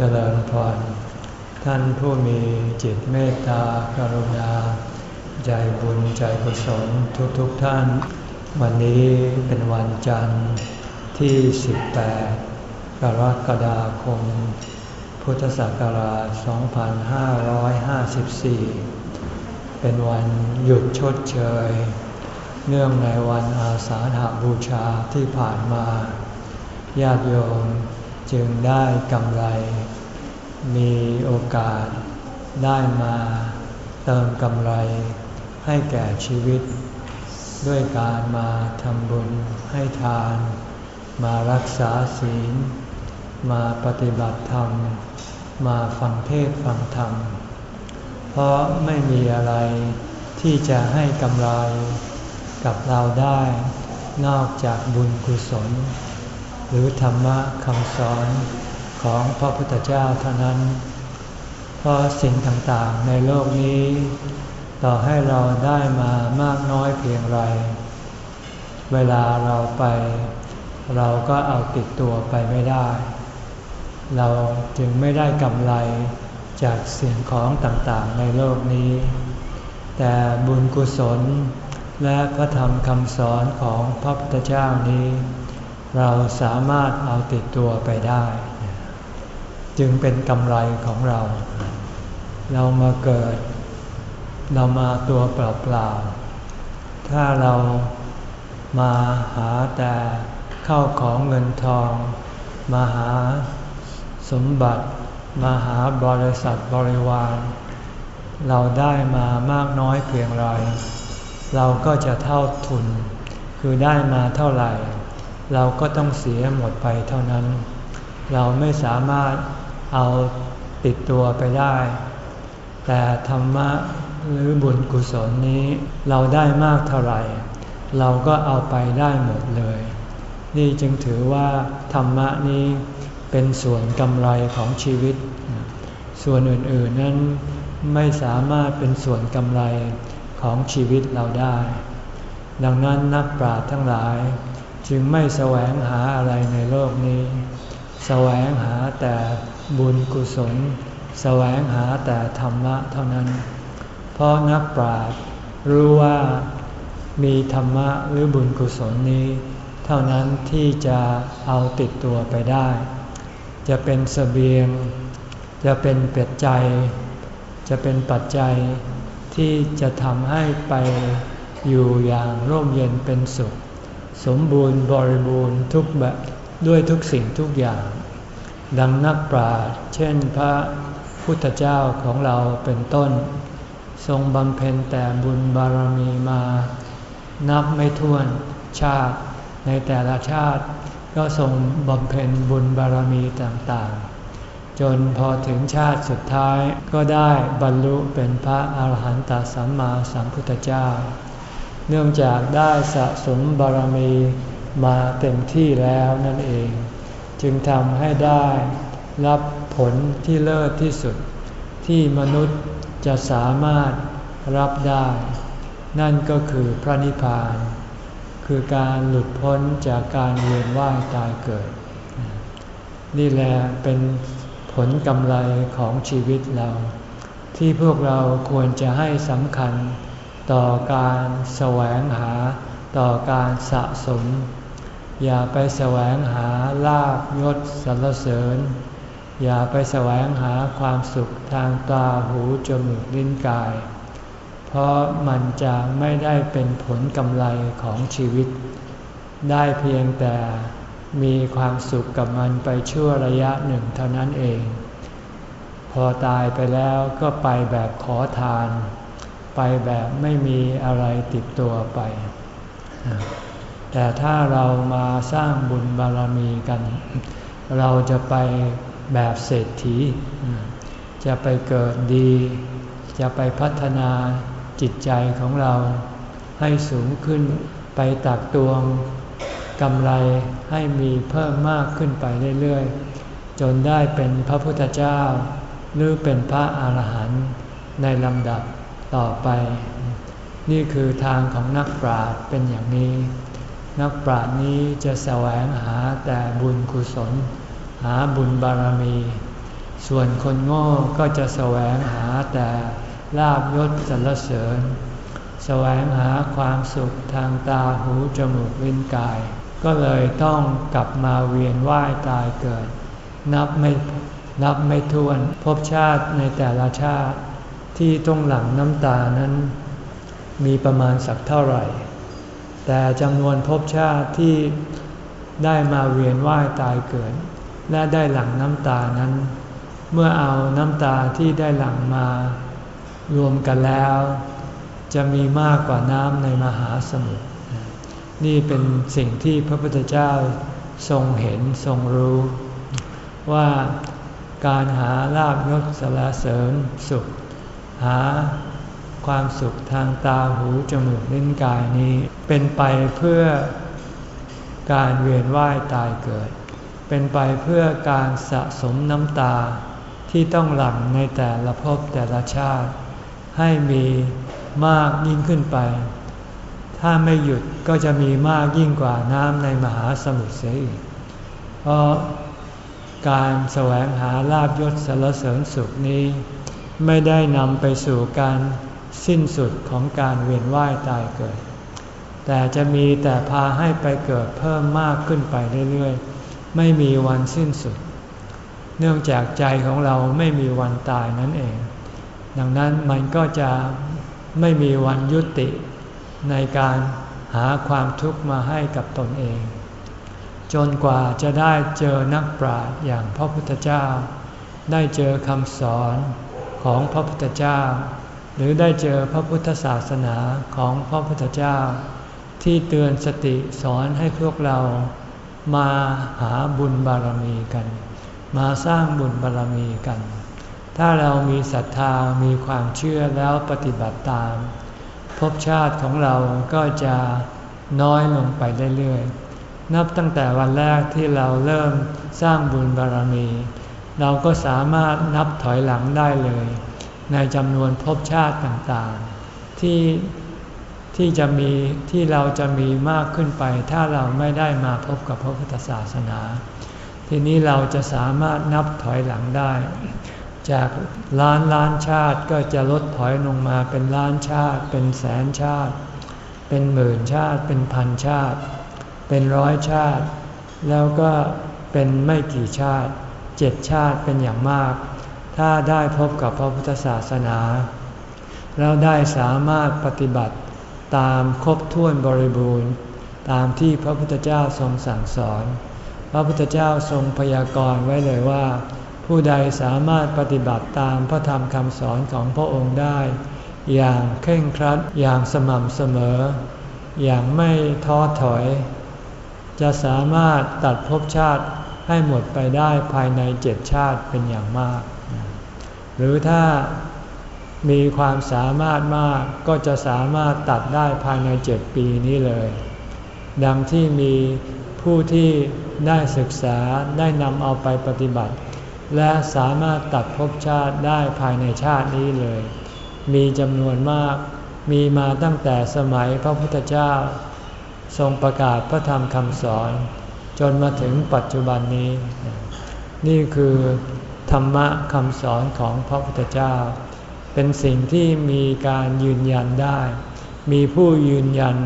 เจริญพร ท่านผู้มีจิตเมตตากรุณา ใจบุญใจกุศลทุกๆทท่าน วันนี้เป็นวันจันทร์ที่ 18 กรกฎาคม พุทธศักราช 2554 เป็นวันหยุดชดเชย เนื่องในวันอาสาฬหบูชาที่ผ่านมา ญาติโยม จึงได้กำไร มีโอกาสได้มาเติมกำไร ให้แก่ชีวิต ด้วยการมาทำบุญให้ทาน มารักษาศีล มาปฏิบัติธรรม มาฟังเทศฟังธรรม เพราะไม่มีอะไรที่จะให้กำไรกับเราได้ นอกจากบุญกุศล หรือธรรมะคำสอนของพระพุทธเจ้าเท่านั้น เพราะสิ่งต่างๆในโลกนี้ ต่อให้เราได้มามากน้อยเพียงไร เวลาเราไป เราก็เอาติดตัวไปไม่ได้ เราจึงไม่ได้กำไรจากสิ่งของต่างๆในโลกนี้ แต่บุญกุศลและพระธรรมคำสอนของพระพุทธเจ้านี้ เราสามารถเอาติดตัวไปได้ จึงเป็นกำไรของเรา เรามาเกิด เรามาตัวเปล่าๆ ถ้าเรามาหาแต่เข้าของเงินทอง มาหาสมบัติ มาหาบริษัทบริวาร เราได้มามากน้อยเพียงไร เราก็จะเท่าทุน คือได้มาเท่าไหร่ เราก็ต้องเสียหมดไปเท่านั้น เราไม่สามารถเอาติดตัวไปได้ แต่ธรรมะหรือบุญกุศลนี้เราได้มากเท่าไหร่ เราก็เอาไปได้หมดเลย นี่จึงถือว่าธรรมะนี้เป็นส่วนกำไรของชีวิต ส่วนอื่นๆนั้นไม่สามารถเป็นส่วนกำไรของชีวิตเราได้ ดังนั้นนักปราชญ์ทั้งหลาย จึงไม่แสวงหาอะไรในโลกนี้ แสวงหาแต่บุญกุศล แสวงหาแต่ธรรมะเท่านั้น เพราะนักปราชญ์รู้ว่ามีธรรมะหรือบุญกุศลนี้ เท่านั้นที่จะเอาติดตัวไปได้ จะเป็นสเสบียง จะเป็นเป็ดใจจะเป็นปัจจัยที่จะทำให้ไปอยู่อย่างร่มเย็นเป็นสุข สมบูรณ์บริบูรณ์ทุกแบบด้วยทุกสิ่งทุกอย่าง ดังนักปราชญ์เช่นพระพุทธเจ้าของเราเป็นต้น ทรงบำเพ็ญแต่บุญบารมีมา นับไม่ถ้วนชาติในแต่ละชาติ ก็ทรงบำเพ็ญบุญบารมีต่างๆ จนพอถึงชาติสุดท้ายก็ได้บรรลุเป็นพระอาหารหันตสัมมาสัมพุทธเจ้า เนื่องจากได้สะสมบารมีมาเต็มที่แล้วนั่นเอง จึงทำให้ได้รับผลที่เลิศที่สุด ที่มนุษย์จะสามารถรับได้ นั่นก็คือพระนิพพาน คือการหลุดพ้นจากการเวียนว่ายตายเกิด นี่แหละเป็นผลกำไรของชีวิตเรา ที่พวกเราควรจะให้สำคัญ ต่อการแสวงหาต่อการสะสม อย่าไปแสวงหาลาบยศสรรเสริญ อย่าไปแสวงหาความสุขทางตาหูจมูกลิ้นกาย เพราะมันจะไม่ได้เป็นผลกำไรของชีวิต ได้เพียงแต่มีความสุขกับมันไปชั่วระยะหนึ่งเท่านั้นเอง พอตายไปแล้วก็ไปแบบขอทาน ไปแบบไม่มีอะไรติดตัวไป แต่ถ้าเรามาสร้างบุญบารมีกัน เราจะไปแบบเศรษฐี จะไปเกิดดี จะไปพัฒนาจิตใจของเราให้สูงขึ้นไปตักตวงกำไรให้มีเพิ่มมากขึ้นไปเรื่อยๆ จนได้เป็นพระพุทธเจ้า หรือเป็นพระอาหารหันต์ในลำดับ ต่อไป นี่คือทางของนักปราชญ์เป็นอย่างนี้ นักปราชญ์นี้จะแสวงหาแต่บุญกุศล หาบุญบารมี ส่วนคนโง่ก็จะแสวงหาแต่ลาบยศสรรเสริญ แสวงหาความสุขทางตาหูจมูกลิ้นกาย ก็เลยต้องกลับมาเวียนว่ายตายเกิด นับไม่นับไม่ถ้วน พบชาติในแต่ละชาติ ที่ต้องหลั่งน้ำตานั้น มีประมาณสักเท่าไหร่ แต่จำนวนภพชาติที่ได้มาเวียนว่ายตายเกิด และได้หลั่งน้ำตานั้น เมื่อเอาน้ำตาที่ได้หลั่งมารวมกันแล้ว จะมีมากกว่าน้ำในมหาสมุทรนี่เป็นสิ่งที่พระพุทธเจ้าทรงเห็นทรงรู้ ว่าการหาลาบยศสารเสริญสุข หาความสุขทางตาหูจมูกลิ้นกายนี้ เป็นไปเพื่อการเวียนว่ายตายเกิด เป็นไปเพื่อการสะสมน้ำตาที่ต้องหลั่งในแต่ละภพแต่ละชาติ ให้มีมากยิ่งขึ้นไป ถ้าไม่หยุดก็จะมีมากยิ่งกว่าน้ำในมหาสมุทรเสียอีกเพราะการแสวงหาลาบยศสารเสริญสุขนี้ ไม่ได้นำไปสู่การสิ้นสุดของการเวียนว่ายตายเกิด แต่จะมีแต่พาให้ไปเกิดเพิ่มมากขึ้นไปเรื่อยๆ ไม่มีวันสิ้นสุด เนื่องจากใจของเราไม่มีวันตายนั่นเอง ดังนั้นมันก็จะไม่มีวันยุติในการหาความทุกข์มาให้กับตนเอง จนกว่าจะได้เจอนักปราชญ์อย่างพระพุทธเจ้า ได้เจอคำสอน ของพระพุทธเจ้า หรือได้เจอพระพุทธศาสนาของพระพุทธเจ้า ที่เตือนสติสอนให้พวกเรามาหาบุญบารมีกัน มาสร้างบุญบารมีกัน ถ้าเรามีศรัทธามีความเชื่อแล้วปฏิบัติตามภพชาติของเราก็จะน้อยลงไปเรื่อยๆนับตั้งแต่วันแรกที่เราเริ่มสร้างบุญบารมี เราก็สามารถนับถอยหลังได้เลย ในจำนวนภพชาติต่างๆ ที่ที่จะมีที่เราจะมีมากขึ้นไป ถ้าเราไม่ได้มาพบกับพระพุทธศาสนา ทีนี้เราจะสามารถนับถอยหลังได้ จากล้านล้านชาติก็จะลดถอยลงมาเป็นล้านชาติ เป็นแสนชาติ เป็นหมื่นชาติ เป็นพันชาติ เป็นร้อยชาติ แล้วก็เป็นไม่กี่ชาติ เจ็ดชาติเป็นอย่างมาก ถ้าได้พบกับพระพุทธศาสนา แล้วได้สามารถปฏิบัติตามครบถ้วนบริบูรณ์ ตามที่พระพุทธเจ้าทรงสั่งสอน พระพุทธเจ้าทรงพยากรณ์ไว้เลยว่า ผู้ใดสามารถปฏิบัติตามพระธรรมคำสอนของพระองค์ได้ อย่างเคร่งครัดอย่างสม่ำเสมอ อย่างไม่ท้อถอย จะสามารถตัดภพชาติ ให้หมดไปได้ภายในเจ็ดชาติเป็นอย่างมาก หรือถ้ามีความสามารถมากก็จะสามารถตัดได้ภายในเจ็ดปีนี้เลย ดังที่มีผู้ที่ได้ศึกษาได้นำเอาไปปฏิบัติ และสามารถตัดภพชาติได้ภายในชาตินี้เลย มีจำนวนมากมีมาตั้งแต่สมัยพระพุทธเจ้า ทรงประกาศพระธรรมคำสอน จนมาถึงปัจจุบันนี้ นี่คือธรรมะคำสอนของพระพุทธเจ้า เป็นสิ่งที่มีการยืนยันได้ มีผู้ยืนยัน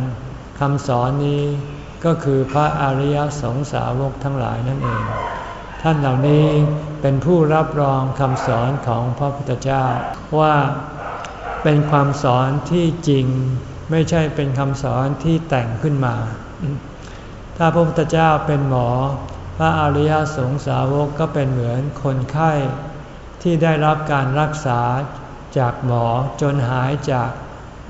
คำสอนนี้ก็คือพระอริยสงสาวกทั้งหลายนั่นเอง ท่านเหล่านี้เป็นผู้รับรองคำสอนของพระพุทธเจ้า ว่าเป็นความสอนที่จริง ไม่ใช่เป็นคำสอนที่แต่งขึ้นมา ถ้าพระพุทธเจ้าเป็นหมอ พระอริยสงสาวกก็เป็นเหมือนคนไข้ที่ได้รับการรักษาจากหมอจนหายจาก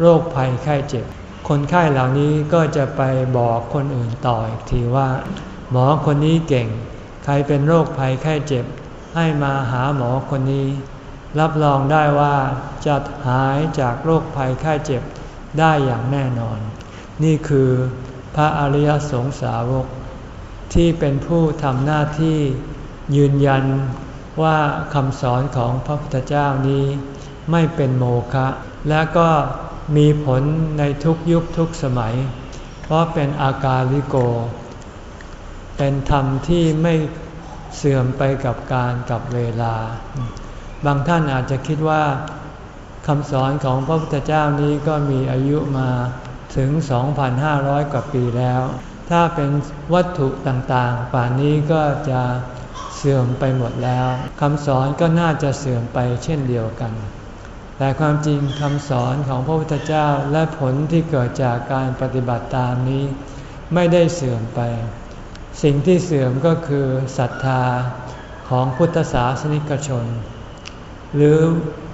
โรคภัยไข้เจ็บ คนไข้เหล่านี้ก็จะไปบอกคนอื่นต่ออีกทีว่า หมอคนนี้เก่ง ใครเป็นโรคภัยไข้เจ็บ ให้มาหาหมอคนนี้ รับรองได้ว่าจะหายจากโรคภัยไข้เจ็บได้อย่างแน่นอน นี่คือ พระอริยสงสาวก ที่เป็นผู้ทำหน้าที่ยืนยันว่าคำสอนของพระพุทธเจ้านี้ไม่เป็นโมฆะและก็มีผลในทุกยุคทุกสมัย เพราะเป็นอากาลิโก เป็นธรรมที่ไม่เสื่อมไปกับการกับเวลา บางท่านอาจจะคิดว่าคำสอนของพระพุทธเจ้านี้ก็มีอายุมา ถึง 2,500 กว่าปีแล้ว ถ้าเป็นวัตถุต่างๆ ป่านนี้ก็จะเสื่อมไปหมดแล้วคำสอนก็น่าจะเสื่อมไปเช่นเดียวกัน แต่ความจริงคำสอนของพระพุทธเจ้าและผลที่เกิดจากการปฏิบัติตามนี้ ไม่ได้เสื่อมไป สิ่งที่เสื่อมก็คือศรัทธาของพุทธศาสนิกชน หรือ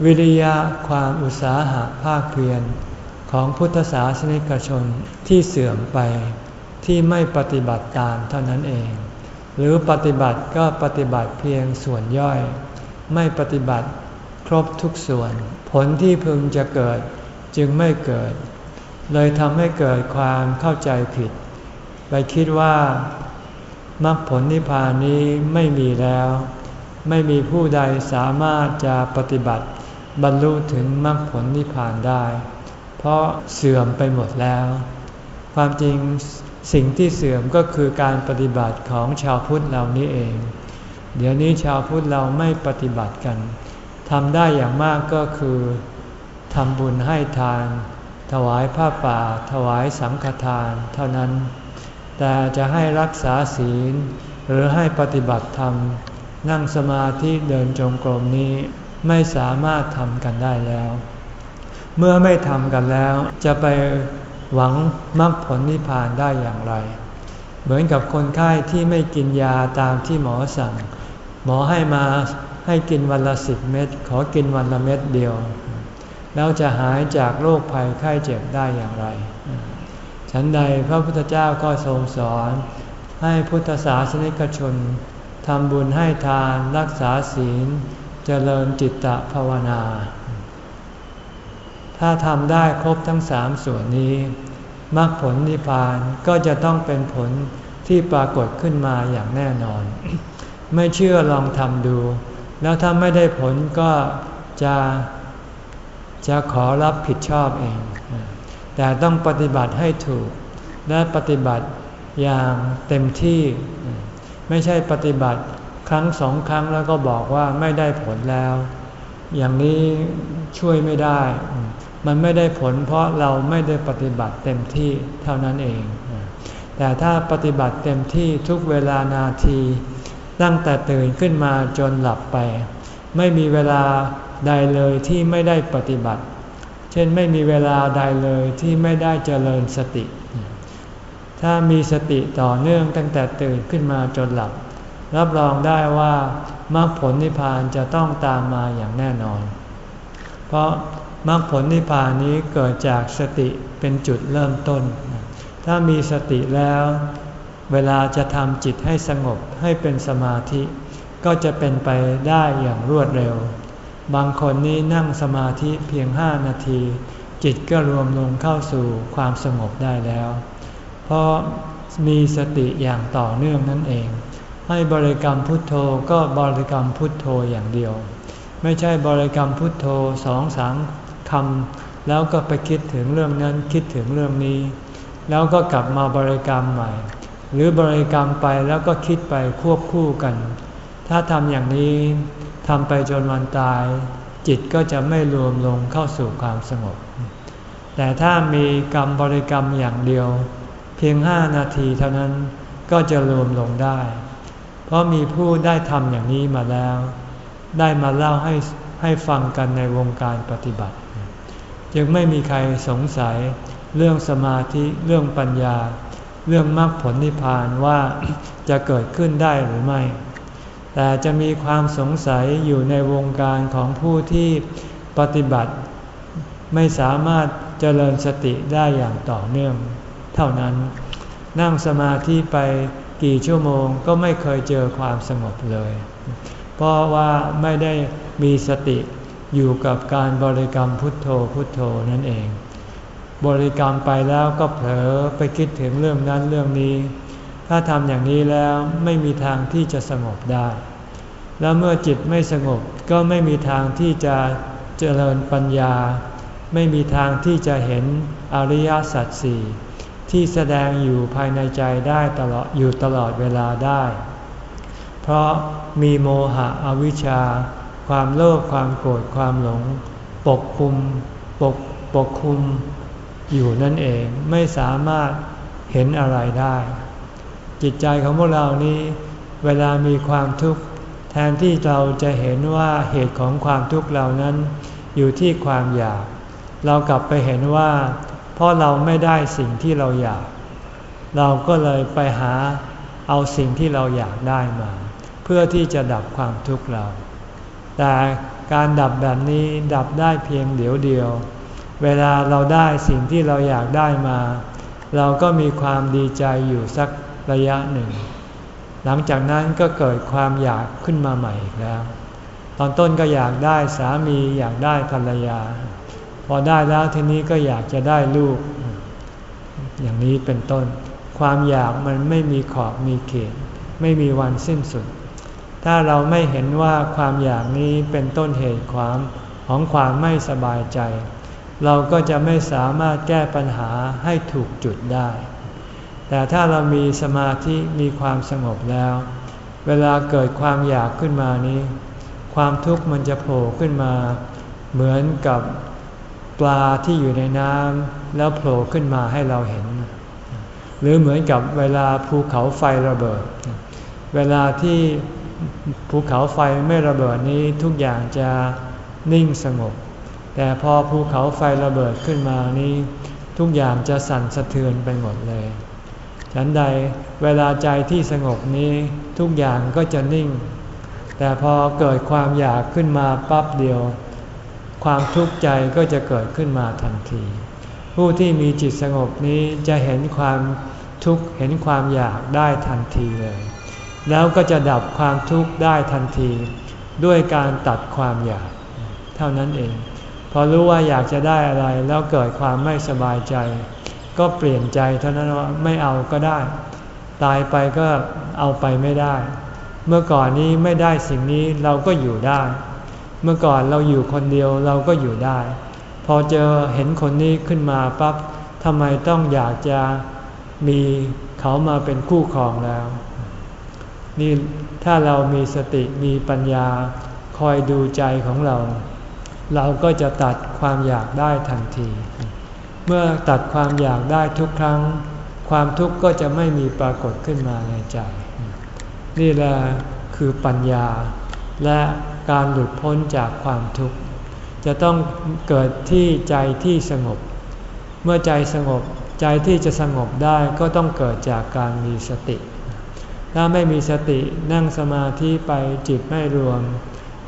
วิริยะความอุตสาหะภาคเพียร ของพุทธศาสนิกชนที่เสื่อมไปที่ไม่ปฏิบัติตามเท่านั้นเอง หรือปฏิบัติก็ปฏิบัติเพียงส่วนย่อย ไม่ปฏิบัติครบทุกส่วน ผลที่พึงจะเกิดจึงไม่เกิด เลยทำให้เกิดความเข้าใจผิด ไปคิดว่ามรรคผลนิพพานนี้ไม่มีแล้ว ไม่มีผู้ใดสามารถจะปฏิบัติบรรลุถึงมรรคผลนิพพานได้ เพราะเสื่อมไปหมดแล้ว ความจริงสิ่งที่เสื่อมก็คือการปฏิบัติของชาวพุทธเรานี้เอง เดี๋ยวนี้ชาวพุทธเราไม่ปฏิบัติกันทำได้อย่างมากก็คือทำบุญให้ทาน ถวายผ้าป่า ถวายสังฆทาน เท่านั้น แต่จะให้รักษาศีล หรือให้ปฏิบัติธรรม นั่งสมาธิเดินจงกรมนี้ไม่สามารถทำกันได้แล้ว เมื่อไม่ทำกันแล้ว จะไปหวังมรรคผลนิพพานได้อย่างไร เหมือนกับคนไข้ที่ไม่กินยาตามที่หมอสั่ง หมอให้มาให้กินวันละสิบเม็ดขอกินวันละเม็ดเดียว แล้วจะหายจากโรคภัยไข้เจ็บได้อย่างไร ฉันใดพระพุทธเจ้าก็ทรงสอน ให้พุทธศาสนิกชนทำบุญให้ทานรักษาศีล เจริญจิตตภาวนา ถ้าทำได้ครบทั้งสามส่วนนี้มรรคผลนิพพานก็จะต้องเป็นผลที่ปรากฏขึ้นมาอย่างแน่นอน ไม่เชื่อลองทำดู แล้วถ้าไม่ได้ผลก็จะจะขอรับผิดชอบเอง แต่ต้องปฏิบัติให้ถูก และปฏิบัติอย่างเต็มที่ ไม่ใช่ปฏิบัติครั้งสองครั้งแล้วก็บอกว่าไม่ได้ผลแล้ว อย่างนี้ช่วยไม่ได้ มันไม่ได้ผลเพราะเราไม่ได้ปฏิบัติเต็มที่เท่านั้นเอง แต่ถ้าปฏิบัติเต็มที่ทุกเวลานาที ตั้งแต่ตื่นขึ้นมาจนหลับไป ไม่มีเวลาใดเลยที่ไม่ได้ปฏิบัติ เช่นไม่มีเวลาใดเลยที่ไม่ได้เจริญสติ ถ้ามีสติต่อเนื่องตั้งแต่ตื่นขึ้นมาจนหลับ รับรองได้ว่ามรรคผลนิพพานจะต้องตามมาอย่างแน่นอน เพราะ มรรคผลนิพพานนี้เกิดจากสติเป็นจุดเริ่มต้น ถ้ามีสติแล้ว เวลาจะทำจิตให้สงบให้เป็นสมาธิ ก็จะเป็นไปได้อย่างรวดเร็ว บางคนนี้นั่งสมาธิเพียงห้านาที จิตก็รวมลงเข้าสู่ความสงบได้แล้ว เพราะมีสติอย่างต่อเนื่องนั่นเอง ให้บริกรรมพุทโธก็บริกรรมพุทโธอย่างเดียว ไม่ใช่บริกรรมพุทโธสองสาม ทำแล้วก็ไปคิดถึงเรื่องนั้นคิดถึงเรื่องนี้ แล้วก็กลับมาบริกรรมใหม่ หรือบริกรรมไปแล้วก็คิดไปควบคู่กัน ถ้าทำอย่างนี้ทำไปจนวันตาย จิตก็จะไม่รวมลงเข้าสู่ความสงบ แต่ถ้ามีกรรมบริกรรมอย่างเดียว เพียงห้านาทีเท่านั้นก็จะรวมลงได้ เพราะมีผู้ได้ทำอย่างนี้มาแล้ว ได้มาเล่าให้ให้ฟังกันในวงการปฏิบัติ จึงไม่มีใครสงสัยเรื่องสมาธิเรื่องปัญญา เรื่องมรรคผลนิพพานว่าจะเกิดขึ้นได้หรือไม่ แต่จะมีความสงสัยอยู่ในวงการของผู้ที่ปฏิบัติ ไม่สามารถเจริญสติได้อย่างต่อเนื่อง เท่านั้น นั่งสมาธิไปกี่ชั่วโมงก็ไม่เคยเจอความสงบเลย เพราะว่าไม่ได้มีสติ อยู่กับการบริกรรมพุทโธพุทโธนั่นเอง บริกรรมไปแล้วก็เผลอไปคิดถึงเรื่องนั้นเรื่องนี้ ถ้าทำอย่างนี้แล้วไม่มีทางที่จะสงบได้ แล้วเมื่อจิตไม่สงบก็ไม่มีทางที่จะเจริญปัญญา ไม่มีทางที่จะเห็นอริยสัจสี่ที่แสดงอยู่ภายในใจได้ตลอดอยู่ตลอดเวลาได้ เพราะมีโมหะอวิชชา ความโลภความโกรธความหลง ปกคุมปกปกคุมอยู่นั่นเองไม่สามารถเห็นอะไรได้ จิตใจของพวกเรานี้เวลามีความทุกข์แทนที่เราจะเห็นว่าเหตุของความทุกข์เหล่านั้น อยู่ที่ความอยาก เรากลับไปเห็นว่า เพราะเราไม่ได้สิ่งที่เราอยาก เราก็เลยไปหาเอาสิ่งที่เราอยากได้มา เพื่อที่จะดับความทุกข์เรา แต่การดับแบบนี้ดับได้เพียงเดียวเดียว เวลาเราได้สิ่งที่เราอยากได้มา เราก็มีความดีใจอยู่สักระยะหนึ่ง หลังจากนั้นก็เกิดความอยากขึ้นมาใหม่อีกแล้ว ตอนต้นก็อยากได้สามีอยากได้ภรรยา พอได้แล้วทีนี้ก็อยากจะได้ลูก อย่างนี้เป็นต้น ความอยากมันไม่มีขอบมีเขต ไม่มีวันสิ้นสุด ถ้าเราไม่เห็นว่าความอยากนี้เป็นต้นเหตุความของความไม่สบายใจ เราก็จะไม่สามารถแก้ปัญหาให้ถูกจุดได้ แต่ถ้าเรามีสมาธิมีความสงบแล้ว เวลาเกิดความอยากขึ้นมานี้ ความทุกข์มันจะโผล่ขึ้นมา เหมือนกับปลาที่อยู่ในน้ำแล้วโผล่ขึ้นมาให้เราเห็น หรือเหมือนกับเวลาภูเขาไฟระเบิด เวลาที่ ภูเขาไฟไม่ระเบิดนี้ทุกอย่างจะนิ่งสงบ แต่พอภูเขาไฟระเบิดขึ้นมานี้ ทุกอย่างจะสั่นสะเทือนไปหมดเลย ฉันใดเวลาใจที่สงบนี้ทุกอย่างก็จะนิ่ง แต่พอเกิดความอยากขึ้นมาปั๊บเดียว ความทุกข์ใจก็จะเกิดขึ้นมาทันที ผู้ที่มีจิตสงบนี้จะเห็นความทุกข์เห็นความอยากได้ทันทีเลย แล้วก็จะดับความทุกข์ได้ทันที ด้วยการตัดความอยาก เท่านั้นเอง พอรู้ว่าอยากจะได้อะไรแล้วเกิดความไม่สบายใจ ก็เปลี่ยนใจเท่านั้นว่าไม่เอาก็ได้ ตายไปก็เอาไปไม่ได้ เมื่อก่อนนี้ไม่ได้สิ่งนี้เราก็อยู่ได้ เมื่อก่อนเราอยู่คนเดียวเราก็อยู่ได้ พอเจอเห็นคนนี้ขึ้นมาปั๊บทำไมต้องอยากจะมีเขามาเป็นคู่ครองแล้ว นี่ถ้าเรามีสติมีปัญญาคอยดูใจของเรา เราก็จะตัดความอยากได้ทันที เมื่อตัดความอยากได้ทุกครั้ง ความทุกข์ก็จะไม่มีปรากฏขึ้นมาในใจ นี่แหละคือปัญญา และการหลุดพ้นจากความทุกข์ จะต้องเกิดที่ใจที่สงบ เมื่อใจสงบใจที่จะสงบได้ก็ต้องเกิดจากการมีสติ ถ้าไม่มีสตินั่งสมาธิไปจิตไม่รวม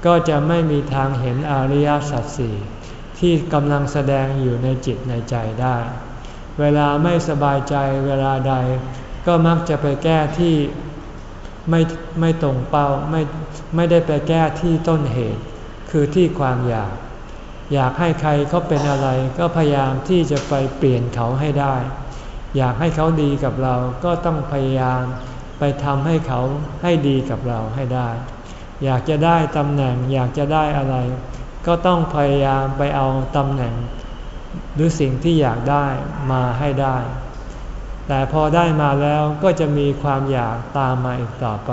ก็จะไม่มีทางเห็นอริยสัจสี่ที่กำลังแสดงอยู่ในจิตในใจได้ เวลาไม่สบายใจเวลาใด ก็มักจะไปแก้ที่ไม่ไม่ตรงเป้าไม่ไม่ได้ไปแก้ที่ต้นเหตุ คือที่ความอยาก อยากให้ใครเขาเป็นอะไรก็พยายามที่จะไปเปลี่ยนเขาให้ได้ อยากให้เขาดีกับเราก็ต้องพยายาม ไปทำให้เขาให้ดีกับเราให้ได้ อยากจะได้ตำแหน่งอยากจะได้อะไร ก็ต้องพยายามไปเอาตำแหน่ง หรือสิ่งที่อยากได้มาให้ได้ แต่พอได้มาแล้วก็จะมีความอยากตามมาอีกต่อไป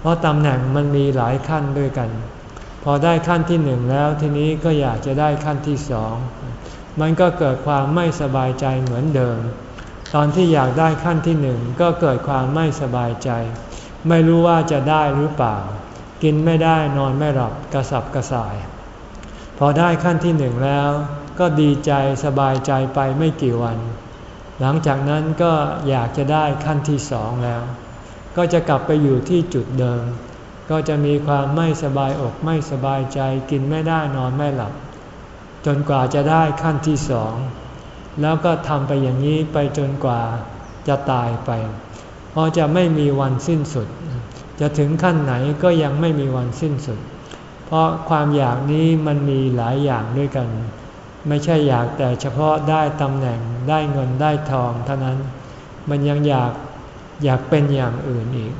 เพราะตำแหน่งมันมีหลายขั้นด้วยกัน พอได้ขั้นที่หนึ่งแล้วทีนี้ก็อยากจะได้ขั้นที่สองมันก็เกิดความไม่สบายใจเหมือนเดิม ตอนที่อยากได้ขั้นที่หนึ่งก็เกิดความไม่สบายใจ ไม่รู้ว่าจะได้หรือเปล่า กินไม่ได้นอนไม่หลับกระสับกระส่าย พอได้ขั้นที่หนึ่งแล้ว ก็ดีใจสบายใจไปไม่กี่วัน หลังจากนั้นก็อยากจะได้ขั้นที่สองแล้ว ก็จะกลับไปอยู่ที่จุดเดิม ก็จะมีความไม่สบายอกไม่สบายใจ กินไม่ได้นอนไม่หลับ จนกว่าจะได้ขั้นที่สอง แล้วก็ทำไปอย่างนี้ไปจนกว่าจะตายไป เพราะจะไม่มีวันสิ้นสุด จะถึงขั้นไหนก็ยังไม่มีวันสิ้นสุด เพราะความอยากนี้มันมีหลายอย่างด้วยกัน ไม่ใช่อยากแต่เฉพาะได้ตำแหน่งได้เงินได้ทองเท่านั้น มันยังอยากอยากเป็นอย่างอื่นอีก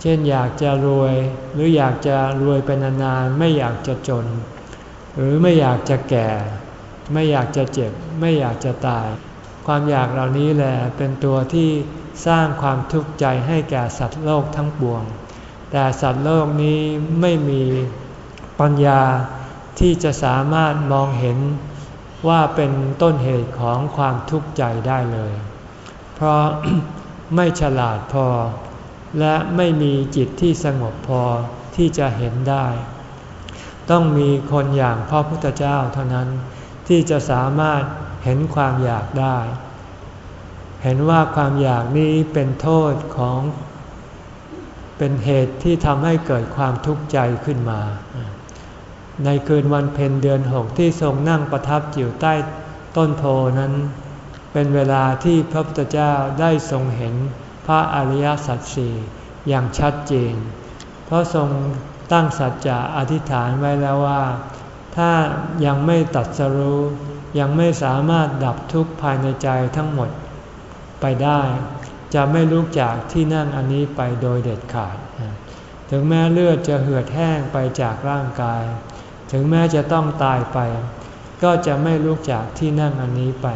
เช่นอยากจะรวยหรืออยากจะรวยเป็นนานๆไม่อยากจะจน หรือไม่อยากจะแก่ ไม่อยากจะเจ็บ ไม่อยากจะตาย ความอยากเหล่านี้แหละเป็นตัวที่สร้างความทุกข์ใจให้แก่สัตว์โลกทั้งปวง แต่สัตว์โลกนี้ไม่มีปัญญาที่จะสามารถมองเห็นว่าเป็นต้นเหตุของความทุกข์ใจได้เลย เพราะไม่ฉลาดพอ และไม่มีจิตที่สงบพอที่จะเห็นได้ ต้องมีคนอย่างพระพุทธเจ้าเท่านั้น ที่จะสามารถเห็นความอยากได้ เห็นว่าความอยากนี้เป็นโทษของ เป็นเหตุที่ทำให้เกิดความทุกข์ใจขึ้นมา ในคืนวันเพ็ญเดือนหกที่ทรงนั่งประทับอยู่ใต้ต้นโพนั้น เป็นเวลาที่พระพุทธเจ้าได้ทรงเห็นพระอริยสัจสี่อย่างชัดเจน เพราะทรงตั้งสัจจะอธิษฐานไว้แล้วว่า ถ้ายังไม่ตัดสรู้ ยังไม่สามารถดับทุกข์ภายในใจทั้งหมดไปได้ จะไม่ลุกจากที่นั่งอันนี้ไปโดยเด็ดขาด ถึงแม้เลือดจะเหือดแห้งไปจากร่างกาย ถึงแม้จะต้องตายไป ก็จะไม่ลุกจากที่นั่งอันนี้ไป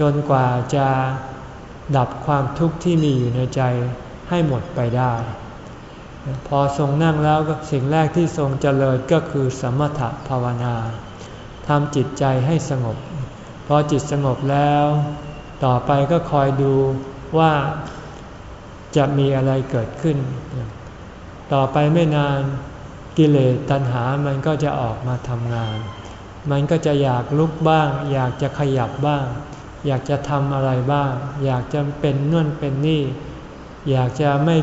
จนกว่าจะดับความทุกข์ที่มีอยู่ในใจให้หมดไปได้ พอทรงนั่งแล้วสิ่งแรกที่ทรงเจริญก็คือสมถภาวนาทำจิตใจให้สงบ พอจิตสงบแล้ว ต่อไปก็คอยดูว่าจะมีอะไรเกิดขึ้น ต่อไปไม่นานกิเลสตัณหามันก็จะออกมาทำงาน มันก็จะอยากลุกบ้าง อยากจะขยับบ้าง อยากจะทำอะไรบ้าง อยากจะเป็นนู่นเป็นนี่ อยากจะไม่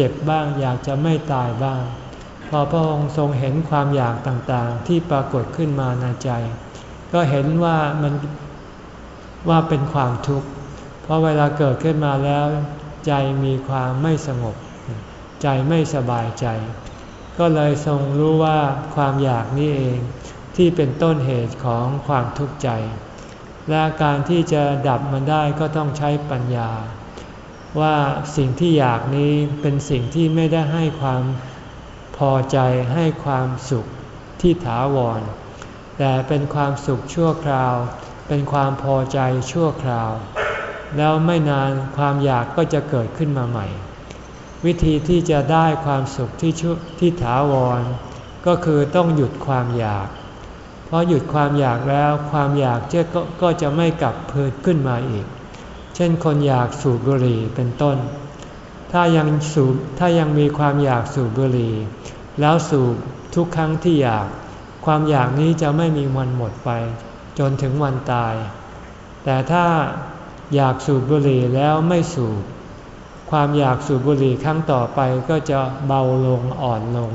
เจ็บบ้าง อยากจะไม่ตายบ้าง พอพระองค์ทรงเห็นความอยากต่างๆ ที่ปรากฏขึ้นมาในใจ ก็เห็นว่ามันว่าเป็นความทุกข์ เพราะเวลาเกิดขึ้นมาแล้ว ใจมีความไม่สงบ ใจไม่สบายใจ ก็เลยทรงรู้ว่าความอยากนี้เอง ที่เป็นต้นเหตุของความทุกข์ใจ และการที่จะดับมันได้ก็ต้องใช้ปัญญา ว่าสิ่งที่อยากนี้เป็นสิ่งที่ไม่ได้ให้ความพอใจให้ความสุขที่ถาวร แต่เป็นความสุขชั่วคราว เป็นความพอใจชั่วคราว แล้วไม่นานความอยากก็จะเกิดขึ้นมาใหม่ วิธีที่จะได้ความสุขที่ชุที่ถาวร ก็คือต้องหยุดความอยาก เพราะหยุดความอยากแล้วความอยากจะกก็จะไม่กลับเพิดขึ้นมาอีก เช่นคนอยากสูบบุหรี่เป็นต้น ถ้ายังสูบถ้ายังมีความอยากสูบบุหรี่ แล้วสูบทุกครั้งที่อยาก ความอยากนี้จะไม่มีวันหมดไป จนถึงวันตาย แต่ถ้าอยากสูบบุหรี่แล้วไม่สูบ ความอยากสูบบุหรี่ครั้งต่อไปก็จะเบาลงอ่อนลง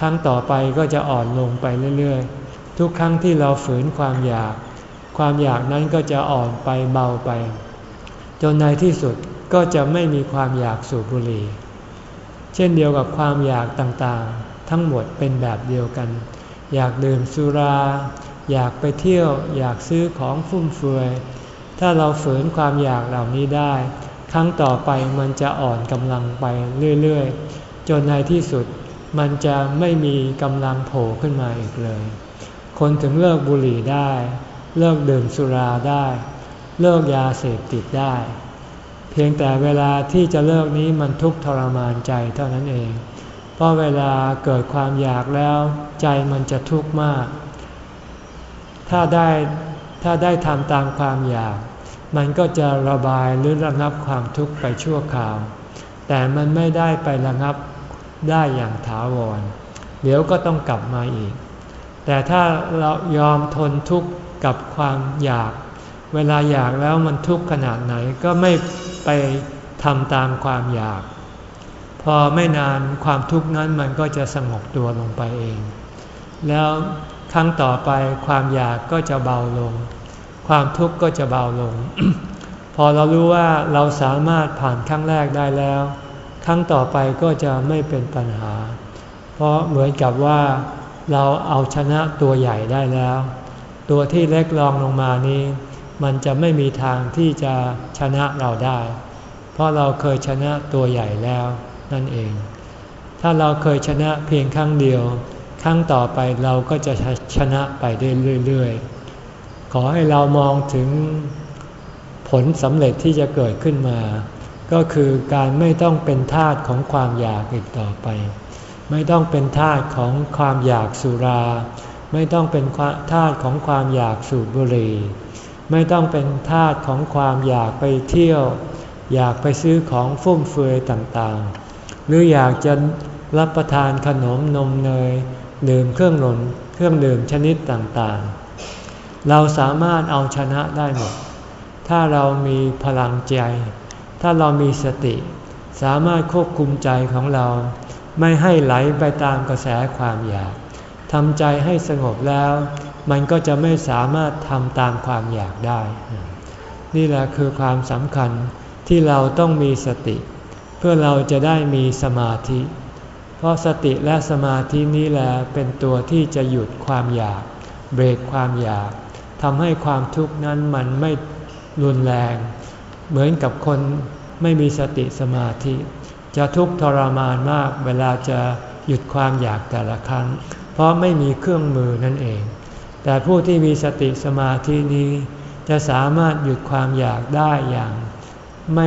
ครั้งต่อไปก็จะอ่อนลงไปเรื่อยๆ ทุกครั้งที่เราฝืนความอยาก ความอยากนั้นก็จะอ่อนไปเบาไป จนในที่สุดก็จะไม่มีความอยากสูบบุหรี่ เช่นเดียวกับความอยากต่างๆ ทั้งหมดเป็นแบบเดียวกัน อยากดื่มสุรา อยากไปเที่ยว อยากซื้อของฟุ่มเฟือย ถ้าเราฝืนความอยากเหล่านี้ได้ ครั้งต่อไปมันจะอ่อนกำลังไปเรื่อยๆ จนในที่สุดมันจะไม่มีกำลังโผล่ขึ้นมาอีกเลย คนถึงเลิกบุหรี่ได้ เลิกดื่มสุราได้ เลิกยาเสพติดได้ เพียงแต่เวลาที่จะเลิกนี้มันทุกข์ทรมานใจเท่านั้นเอง เพราะเวลาเกิดความอยากแล้วใจมันจะทุกข์มาก ถ้าได้ถ้าได้ทำตามความอยาก มันก็จะระบายหรือระงับความทุกข์ไปชั่วคราว แต่มันไม่ได้ไประงับได้อย่างถาวร เดี๋ยวก็ต้องกลับมาอีก แต่ถ้าเรายอมทนทุกข์กับความอยาก เวลาอยากแล้วมันทุกข์ขนาดไหนก็ไม่ไปทำตามความอยาก พอไม่นานความทุกข์นั้นมันก็จะสงบตัวลงไปเอง แล้วครั้งต่อไปความอยากก็จะเบาลง ความทุกข์ก็จะเบาลง พอเรารู้ว่าเราสามารถผ่านครั้งแรกได้แล้ว ครั้งต่อไปก็จะไม่เป็นปัญหา เพราะเหมือนกับว่าเราเอาชนะตัวใหญ่ได้แล้ว ตัวที่เล็กรองลงมานี้ มันจะไม่มีทางที่จะชนะเราได้ เพราะเราเคยชนะตัวใหญ่แล้วนั่นเอง ถ้าเราเคยชนะเพียงครั้งเดียว ครั้งต่อไปเราก็จะชนะไปได้เรื่อยๆ ขอให้เรามองถึงผลสำเร็จที่จะเกิดขึ้นมา ก็คือการไม่ต้องเป็นทาสของความอยากอีกต่อไป ไม่ต้องเป็นทาสของความอยากสุรา ไม่ต้องเป็นทาสของความอยากสูบบุหรี่ ไม่ต้องเป็นทาสของความอยากไปเที่ยว อยากไปซื้อของฟุ่มเฟือยต่างๆ หรืออยากจะรับประทานขนมนมเนยดื่มเครื่องหล่นเครื่องดื่มชนิดต่างๆ เราสามารถเอาชนะได้หมด ถ้าเรามีพลังใจ ถ้าเรามีสติ สามารถควบคุมใจของเรา ไม่ให้ไหลไปตามกระแสความอยากทำใจให้สงบแล้ว มันก็จะไม่สามารถทำตามความอยากได้ นี่แหละคือความสำคัญที่เราต้องมีสติ เพื่อเราจะได้มีสมาธิ เพราะสติและสมาธินี้แหละเป็นตัวที่จะหยุดความอยาก เบรกความอยากทำให้ความทุกข์นั้นมันไม่รุนแรง เหมือนกับคนไม่มีสติสมาธิ จะทุกข์ทรมานมากเวลาจะหยุดความอยากแต่ละครั้ง เพราะไม่มีเครื่องมือนั่นเอง แต่ผู้ที่มีสติสมาธินี้ จะสามารถหยุดความอยากได้อย่าง ไม่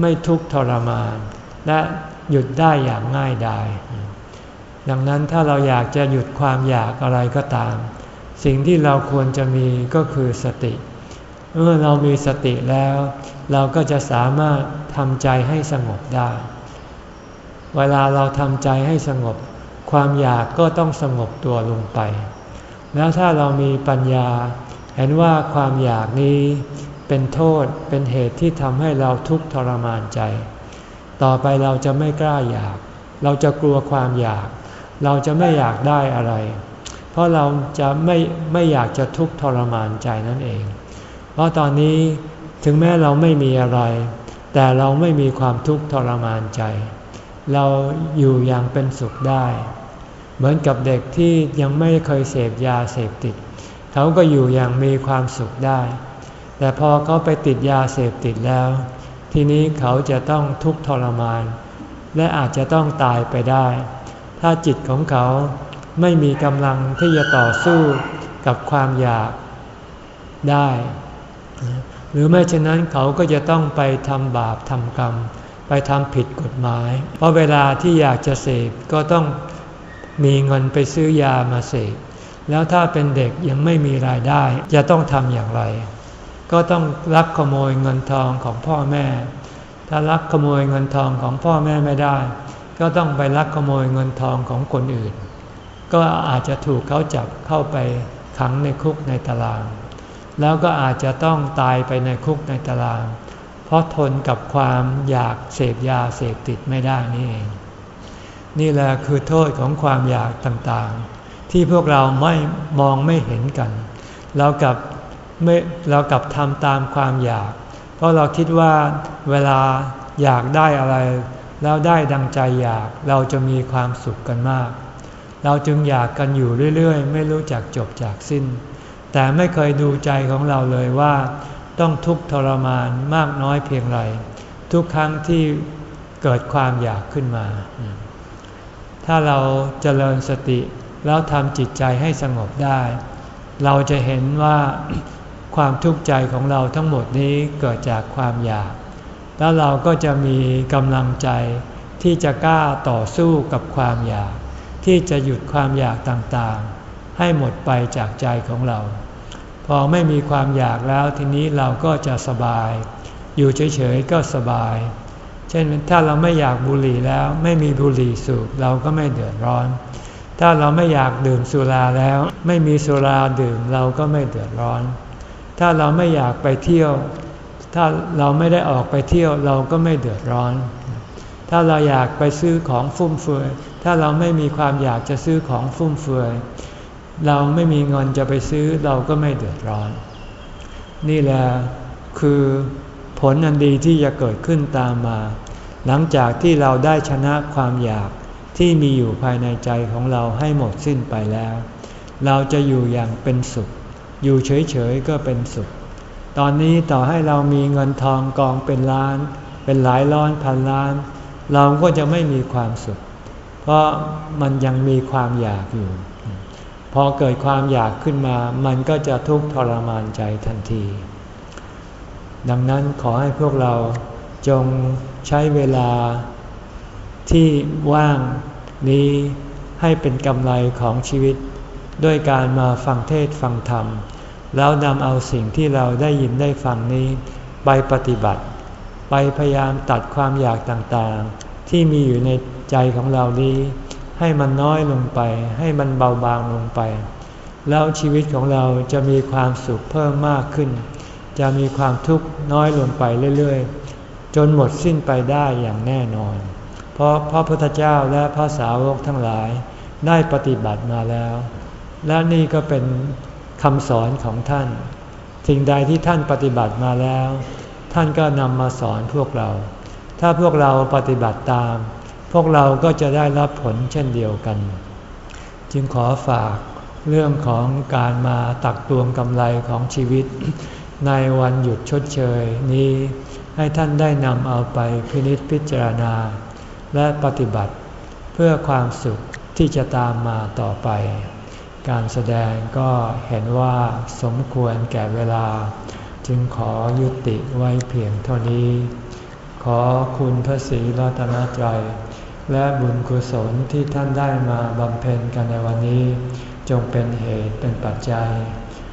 ไม่ทุกข์ทรมาน และหยุดได้อย่างง่ายดายดังนั้นถ้าเราอยากจะหยุดความอยากอะไรก็ตาม สิ่งที่เราควรจะมีก็คือสติ เมื่อเรามีสติแล้ว เราก็จะสามารถทำใจให้สงบได้ เวลาเราทำใจให้สงบ ความอยากก็ต้องสงบตัวลงไป แล้วถ้าเรามีปัญญา เห็นว่าความอยากนี้เป็นโทษเป็นเหตุที่ทำให้เราทุกข์ทรมานใจ ต่อไปเราจะไม่กล้าอยาก เราจะกลัวความอยาก เราจะไม่อยากได้อะไร เพราะเราจะไม่ไม่อยากจะทุกข์ทรมานใจนั่นเอง เพราะตอนนี้ถึงแม้เราไม่มีอะไร แต่เราไม่มีความทุกข์ทรมานใจ เราอยู่อย่างเป็นสุขได้ เหมือนกับเด็กที่ยังไม่เคยเสพยาเสพติด เขาก็อยู่อย่างมีความสุขได้ แต่พอเขาไปติดยาเสพติดแล้ว ทีนี้เขาจะต้องทุกข์ทรมาน และอาจจะต้องตายไปได้ ถ้าจิตของเขาไม่มีกำลังที่จะต่อสู้กับความอยากได้ หรือไม่เช่นนั้นเขาก็จะต้องไปทำบาปทำกรรม ไปทำผิดกฎหมาย เพราะเวลาที่อยากจะเสพก็ต้อง มีเงินไปซื้อยามาเสพแล้วถ้าเป็นเด็กยังไม่มีรายได้ จะต้องทำอย่างไร ก็ต้องลักขโมยเงินทองของพ่อแม่ ถ้าลักขโมยเงินทองของพ่อแม่ไม่ได้ ก็ต้องไปลักขโมยเงินทองของคนอื่น ก็อาจจะถูกเขาจับเข้าไปขังในคุกในตาราง แล้วก็อาจจะต้องตายไปในคุกในตาราง เพราะทนกับความอยากเสพยาเสพติดไม่ได้นี่เอง นี่แหละคือโทษของความอยากต่างๆ ที่พวกเราไม่มองไม่เห็นกันเรากับไม่เรากับทำตามความอยาก เพราะเราคิดว่าเวลาอยากได้อะไร แล้วได้ดังใจอยากเราจะมีความสุขกันมาก เราจึงอยากกันอยู่เรื่อยๆ ไม่รู้จักจบจากสิ้น แต่ไม่เคยดูใจของเราเลยว่า ต้องทุกข์ทรมานมากน้อยเพียงไรทุกครั้งที่เกิดความอยากขึ้นมา ถ้าเราเจริญสติแล้วทำจิตใจให้สงบได้ เราจะเห็นว่าความทุกข์ใจของเราทั้งหมดนี้เกิดจากความอยาก แล้วเราก็จะมีกำลังใจที่จะกล้าต่อสู้กับความอยาก ที่จะหยุดความอยากต่างๆ ให้หมดไปจากใจของเรา พอไม่มีความอยากแล้วทีนี้เราก็จะสบาย อยู่เฉยๆก็สบาย เช่นถ้าเราไม่อยากบุหรี่แล้ว ไม่มีบุหรี่สูบเราก็ไม่เดือดร้อน ถ้าเราไม่อยากดื่มสุราแล้ว ไม่มีสุราดื่มเราก็ไม่เดือดร้อน ถ้าเราไม่อยากไปเที่ยว ถ้าเราไม่ได้ออกไปเที่ยวเราก็ไม่เดือดร้อน ถ้าเราอยากไปซื้อของฟุ่มเฟือย ถ้าเราไม่มีความอยากจะซื้อของฟุ่มเฟือย เราไม่มีเงินจะไปซื้อเราก็ไม่เดือดร้อน นี่แหละคือ ผลอันดีที่จะเกิดขึ้นตามมา หลังจากที่เราได้ชนะความอยากที่มีอยู่ภายในใจของเราให้หมดสิ้นไปแล้ว เราจะอยู่อย่างเป็นสุข อยู่เฉยๆก็เป็นสุข ตอนนี้ต่อให้เรามีเงินทองกองเป็นล้าน เป็นหลายร้อยพันล้าน เราก็จะไม่มีความสุข เพราะมันยังมีความอยากอยู่ พอเกิดความอยากขึ้นมา มันก็จะทุกข์ทรมานใจทันที ดังนั้นขอให้พวกเราจงใช้เวลาที่ว่างนี้ให้เป็นกำไรของชีวิต ด้วยการมาฟังเทศฟังธรรม แล้วนำเอาสิ่งที่เราได้ยินได้ฟังนี้ ไปปฏิบัติ ไปพยายามตัดความอยากต่างๆ ที่มีอยู่ในใจของเรานี้ ให้มันน้อยลงไป ให้มันเบาบางลงไป แล้วชีวิตของเราจะมีความสุขเพิ่มมากขึ้น จะมีความทุกข์น้อยลงไปเรื่อยๆ จนหมดสิ้นไปได้อย่างแน่นอน เพราะพระพุทธเจ้าและพระสาวกทั้งหลายได้ปฏิบัติมาแล้ว และนี่ก็เป็นคำสอนของท่าน สิ่งใดที่ท่านปฏิบัติมาแล้ว ท่านก็นำมาสอนพวกเรา ถ้าพวกเราปฏิบัติตาม พวกเราก็จะได้รับผลเช่นเดียวกัน จึงขอฝากเรื่องของการมาตักตวงกำไรของชีวิต ในวันหยุดชดเชยนี้ให้ท่านได้นำเอาไปพินิจพิจารณา และปฏิบัติเพื่อความสุขที่จะตามมาต่อไป การแสดงก็เห็นว่าสมควรแก่เวลา จึงขอยุติไว้เพียงเท่านี้ ขอคุณพระศรีรัตนตรัยและบุญกุศลที่ท่านได้มาบำเพ็ญกันในวันนี้ จงเป็นเหตุเป็นปัจจัย